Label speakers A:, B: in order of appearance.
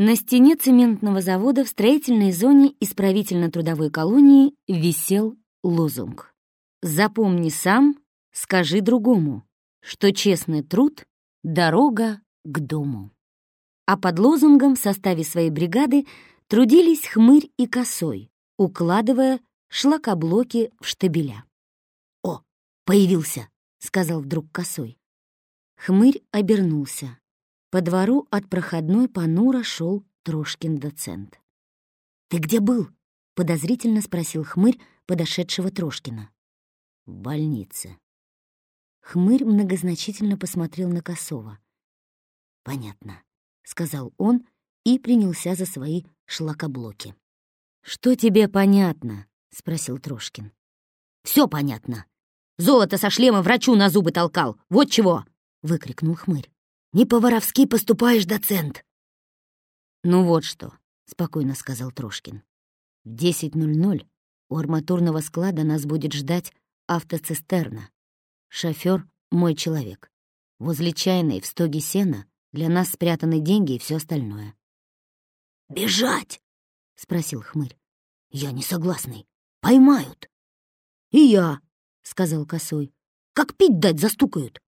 A: На стене цементного завода в строительной зоне исправительно-трудовой колонии висел лозунг. «Запомни сам, скажи другому, что честный труд — дорога к дому». А под лозунгом в составе своей бригады трудились хмырь и косой, укладывая шлакоблоки в штабеля. «О, появился!» — сказал вдруг косой. Хмырь обернулся. По двору от проходной понуро шел Трошкин-доцент. «Ты где был?» — подозрительно спросил хмырь подошедшего Трошкина. «В больнице». Хмырь многозначительно посмотрел на Косова. «Понятно», — сказал он и принялся за свои шлакоблоки. «Что тебе понятно?» — спросил Трошкин. Все понятно. Золото со шлема врачу на зубы толкал. Вот чего!» — выкрикнул хмырь. Не по-воровски поступаешь, доцент!» «Ну вот что», — спокойно сказал Трошкин. «В 10.00 у арматурного склада нас будет ждать автоцистерна. Шофер — мой человек. Возле чайной в стоге сена для нас спрятаны деньги и все остальное». «Бежать!» — спросил хмырь. «Я не согласный. Поймают». «И я», — сказал косой. «Как пить дать застукают.